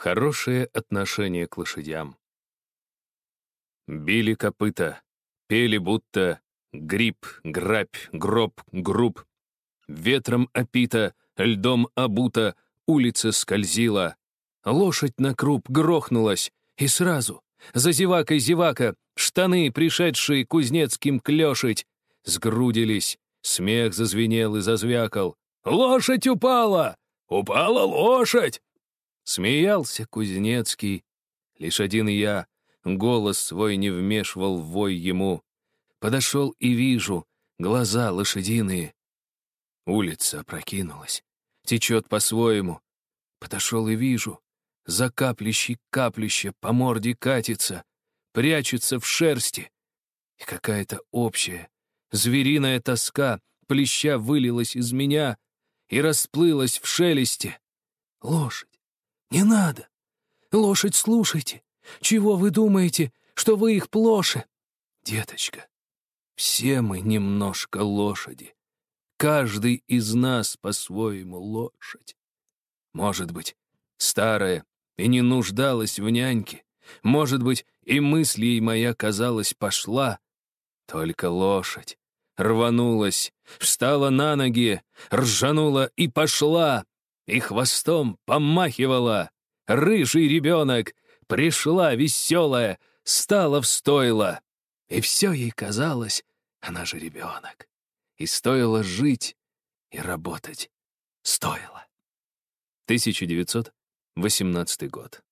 Хорошее отношение к лошадям. Били копыта, пели будто гриб, грабь, гроб, груб. Ветром опита, льдом обута, улица скользила. Лошадь на круп грохнулась, и сразу, за зевакой зевака, штаны, пришедшие кузнецким клешить, сгрудились, смех зазвенел и зазвякал. «Лошадь упала! Упала лошадь!» Смеялся Кузнецкий. Лишь один я, голос свой не вмешивал в вой ему. Подошел и вижу, глаза лошадиные. Улица опрокинулась, течет по-своему. Подошел и вижу, за каплищей каплище по морде катится, прячется в шерсти. И какая-то общая, звериная тоска плеща вылилась из меня и расплылась в шелесте. Лошадь! Не надо! Лошадь, слушайте! Чего вы думаете, что вы их плоше? Деточка, все мы немножко лошади. Каждый из нас по-своему лошадь. Может быть, старая и не нуждалась в няньке. Может быть, и мысль моя, казалось, пошла. Только лошадь рванулась, встала на ноги, ржанула и пошла, и хвостом помахивала. Рыжий ребенок пришла веселая, стала в стойло. И все ей казалось, она же ребенок. И стоило жить и работать. Стоило. 1918 год.